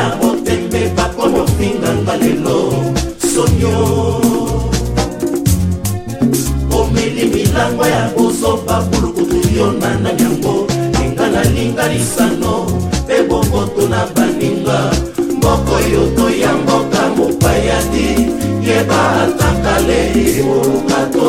ya botembe bakomofinganga lelo sonio omeli milangwa ya bozoba bulukutu yo nana yango ninga nalinga lisano mpe bongoto na baninga moko yo toya mboka mopayadi yeba atakale olukato